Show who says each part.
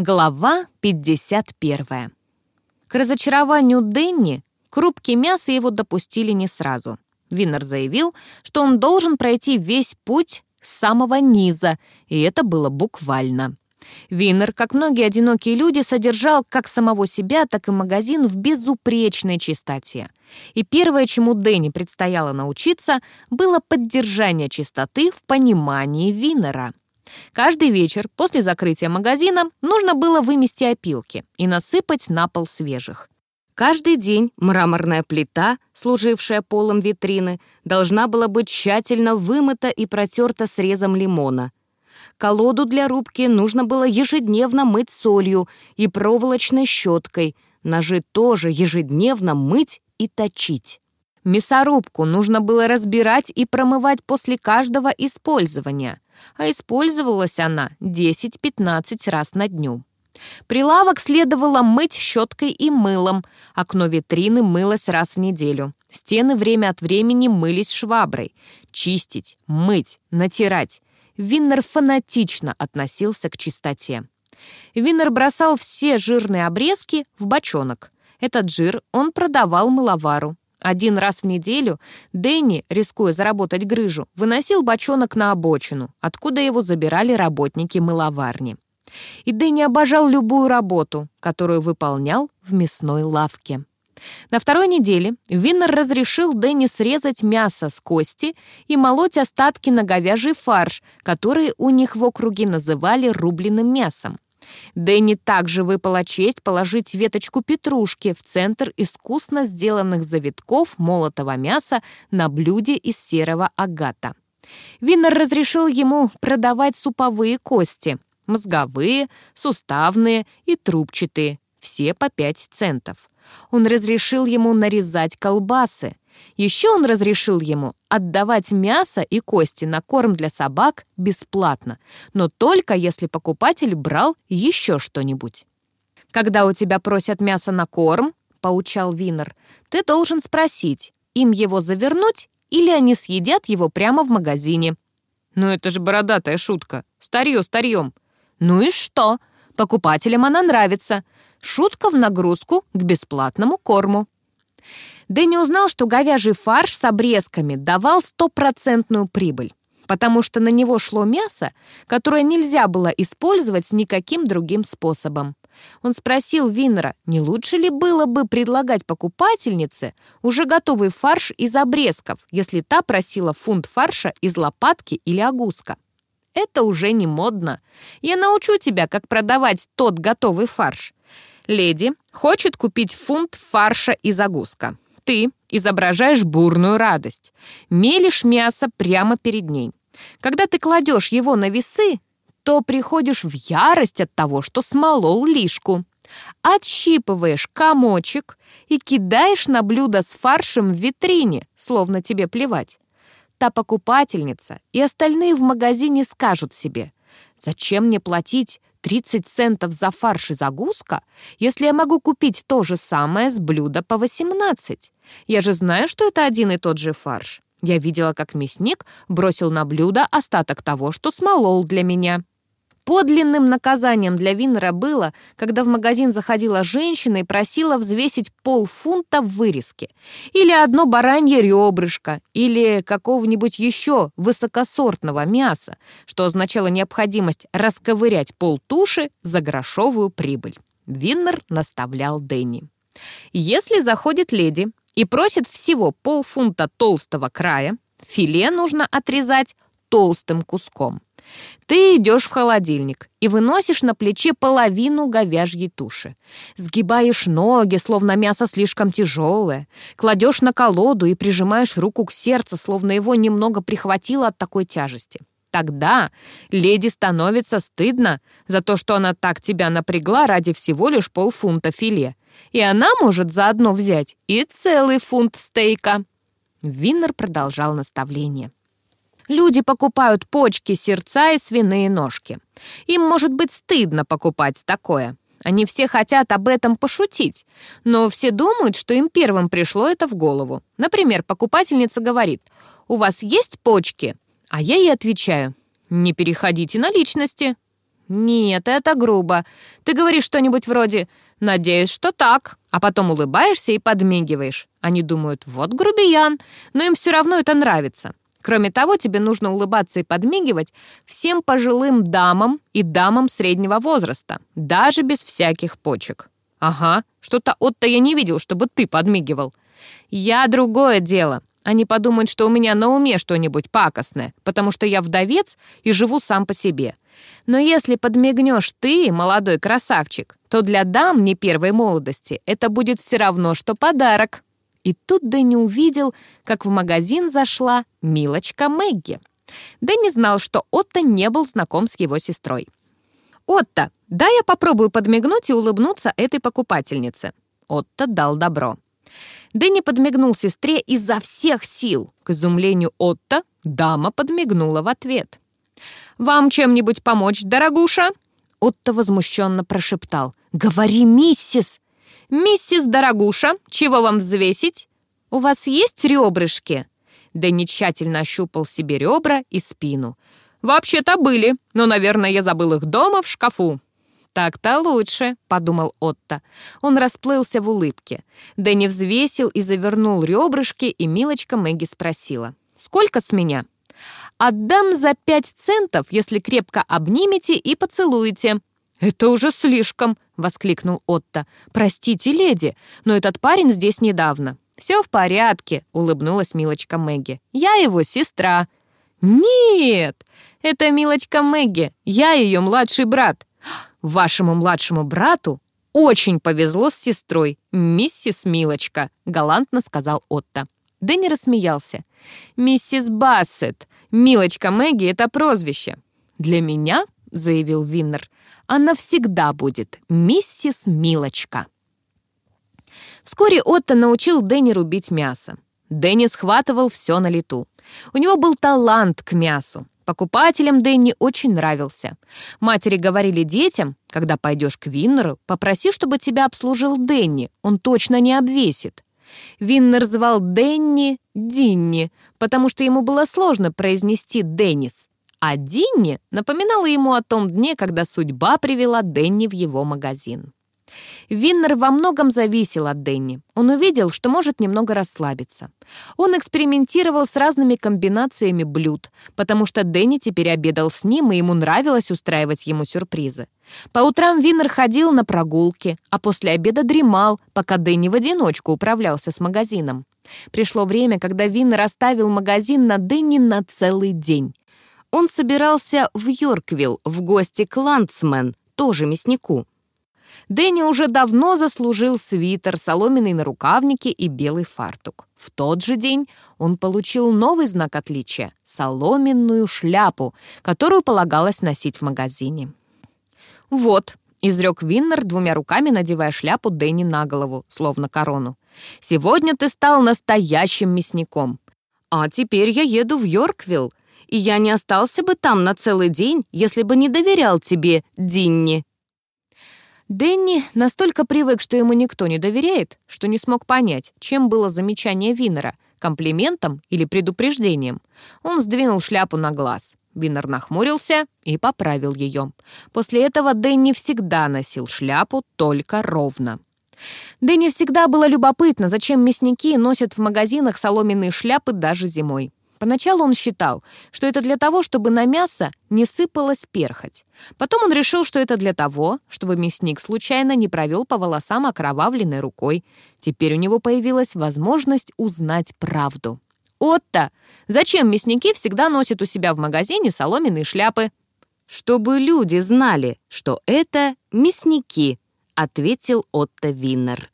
Speaker 1: Глава 51. К разочарованию Денни к рубке мяса его допустили не сразу. Виннер заявил, что он должен пройти весь путь с самого низа, и это было буквально. Виннер, как многие одинокие люди, содержал как самого себя, так и магазин в безупречной чистоте. И первое, чему Дэнни предстояло научиться, было поддержание чистоты в понимании Виннера. Каждый вечер после закрытия магазина нужно было вымести опилки и насыпать на пол свежих. Каждый день мраморная плита, служившая полом витрины, должна была быть тщательно вымыта и протерта срезом лимона. Колоду для рубки нужно было ежедневно мыть солью и проволочной щеткой, ножи тоже ежедневно мыть и точить. Мясорубку нужно было разбирать и промывать после каждого использования, а использовалась она 10-15 раз на дню. Прилавок следовало мыть щеткой и мылом, окно витрины мылось раз в неделю. Стены время от времени мылись шваброй. Чистить, мыть, натирать. Виннер фанатично относился к чистоте. Виннер бросал все жирные обрезки в бочонок. Этот жир он продавал мыловару. Один раз в неделю Дэнни, рискуя заработать грыжу, выносил бочонок на обочину, откуда его забирали работники мыловарни. И Дэнни обожал любую работу, которую выполнял в мясной лавке. На второй неделе Виннер разрешил Дэнни срезать мясо с кости и молоть остатки на говяжий фарш, который у них в округе называли рубленым мясом. Дэнни также выпала честь положить веточку петрушки в центр искусно сделанных завитков молотого мяса на блюде из серого агата. Виннер разрешил ему продавать суповые кости, мозговые, суставные и трубчатые, все по 5 центов. Он разрешил ему нарезать колбасы, еще он разрешил ему отдавать мясо и кости на корм для собак бесплатно, но только если покупатель брал еще что-нибудь. «Когда у тебя просят мясо на корм», — поучал Винер, «ты должен спросить, им его завернуть или они съедят его прямо в магазине». «Ну это же бородатая шутка. Старье старьем». «Ну и что? Покупателям она нравится. Шутка в нагрузку к бесплатному корму». Дэнни узнал, что говяжий фарш с обрезками давал стопроцентную прибыль, потому что на него шло мясо, которое нельзя было использовать никаким другим способом. Он спросил Виннера, не лучше ли было бы предлагать покупательнице уже готовый фарш из обрезков, если та просила фунт фарша из лопатки или огуска. Это уже не модно. Я научу тебя, как продавать тот готовый фарш. Леди хочет купить фунт фарша из огуска. Ты изображаешь бурную радость, мелешь мясо прямо перед ней. Когда ты кладешь его на весы, то приходишь в ярость от того, что смолол лишку. Отщипываешь комочек и кидаешь на блюдо с фаршем в витрине, словно тебе плевать. Та покупательница и остальные в магазине скажут себе, «Зачем мне платить 30 центов за фарш и загрузка, если я могу купить то же самое с блюда по 18? Я же знаю, что это один и тот же фарш. Я видела, как мясник бросил на блюдо остаток того, что смолол для меня. Подлинным наказанием для Виннера было, когда в магазин заходила женщина и просила взвесить полфунта в вырезке, или одно баранье ребрышко, или какого-нибудь еще высокосортного мяса, что означало необходимость расковырять полтуши за грошовую прибыль. Виннер наставлял Дэнни. Если заходит леди и просит всего полфунта толстого края, филе нужно отрезать толстым куском. Ты идешь в холодильник и выносишь на плече половину говяжьей туши. Сгибаешь ноги, словно мясо слишком тяжелое. Кладешь на колоду и прижимаешь руку к сердцу, словно его немного прихватило от такой тяжести. Тогда леди становится стыдно за то, что она так тебя напрягла ради всего лишь полфунта филе. И она может заодно взять и целый фунт стейка. Виннер продолжал наставление. Люди покупают почки, сердца и свиные ножки. Им может быть стыдно покупать такое. Они все хотят об этом пошутить, но все думают, что им первым пришло это в голову. Например, покупательница говорит, «У вас есть почки?» А я ей отвечаю, «Не переходите на личности». «Нет, это грубо. Ты говоришь что-нибудь вроде «надеюсь, что так», а потом улыбаешься и подмигиваешь. Они думают «вот грубиян», но им все равно это нравится. Кроме того, тебе нужно улыбаться и подмигивать всем пожилым дамам и дамам среднего возраста, даже без всяких почек. Ага, что-то Отто я не видел, чтобы ты подмигивал. Я другое дело. Они подумают, что у меня на уме что-нибудь пакостное, потому что я вдовец и живу сам по себе. Но если подмигнешь ты, молодой красавчик, то для дам не первой молодости это будет все равно, что подарок. И тут Дэнни увидел, как в магазин зашла Милочка Мэгги. Дэнни знал, что Отто не был знаком с его сестрой. «Отто, дай я попробую подмигнуть и улыбнуться этой покупательнице». Отто дал добро. Дэнни подмигнул сестре изо всех сил. К изумлению Отто дама подмигнула в ответ. «Вам чем-нибудь помочь, дорогуша?» Отто возмущенно прошептал. «Говори, миссис!» «Миссис Дорогуша, чего вам взвесить? У вас есть ребрышки?» Дэнни тщательно ощупал себе ребра и спину. «Вообще-то были, но, наверное, я забыл их дома в шкафу». «Так-то лучше», — подумал Отто. Он расплылся в улыбке. Дэнни взвесил и завернул ребрышки, и милочка Мэгги спросила. «Сколько с меня?» «Отдам за пять центов, если крепко обнимете и поцелуете». «Это уже слишком», — воскликнул Отто. «Простите, леди, но этот парень здесь недавно». «Все в порядке», — улыбнулась милочка Мэгги. «Я его сестра». «Нет, это милочка Мэгги, я ее младший брат. Вашему младшему брату очень повезло с сестрой, миссис Милочка», — галантно сказал Отто. Дэнни рассмеялся. «Миссис Бассет, милочка Мэгги — это прозвище». «Для меня», — заявил Виннер, она всегда будет миссис Милочка. Вскоре Отто научил Дэнни рубить мясо. Дэнни схватывал все на лету. У него был талант к мясу. Покупателям Дэнни очень нравился. Матери говорили детям, когда пойдешь к Виннеру, попроси, чтобы тебя обслужил Дэнни, он точно не обвесит. Виннер звал Дэнни Динни, потому что ему было сложно произнести Деннис. А Динни напоминала ему о том дне, когда судьба привела Денни в его магазин. Виннер во многом зависел от Денни. Он увидел, что может немного расслабиться. Он экспериментировал с разными комбинациями блюд, потому что Денни теперь обедал с ним, и ему нравилось устраивать ему сюрпризы. По утрам Виннер ходил на прогулки, а после обеда дремал, пока Денни в одиночку управлялся с магазином. Пришло время, когда Виннер оставил магазин на Денни на целый день он собирался в Йорквилл в гости к ландсмену, тоже мяснику. Дэнни уже давно заслужил свитер, соломенные нарукавники и белый фартук. В тот же день он получил новый знак отличия — соломенную шляпу, которую полагалось носить в магазине. «Вот», — изрек Виннер, двумя руками надевая шляпу Дэнни на голову, словно корону. «Сегодня ты стал настоящим мясником. А теперь я еду в Йорквилл, и я не остался бы там на целый день, если бы не доверял тебе, Динни». Дэнни настолько привык, что ему никто не доверяет, что не смог понять, чем было замечание Виннера — комплиментом или предупреждением. Он сдвинул шляпу на глаз. Виннер нахмурился и поправил ее. После этого Дэнни всегда носил шляпу только ровно. Дэнни всегда было любопытно, зачем мясники носят в магазинах соломенные шляпы даже зимой. Поначалу он считал, что это для того, чтобы на мясо не сыпалась перхоть. Потом он решил, что это для того, чтобы мясник случайно не провел по волосам окровавленной рукой. Теперь у него появилась возможность узнать правду. «Отто, зачем мясники всегда носят у себя в магазине соломенные шляпы?» «Чтобы люди знали, что это мясники», — ответил Отто Виннер.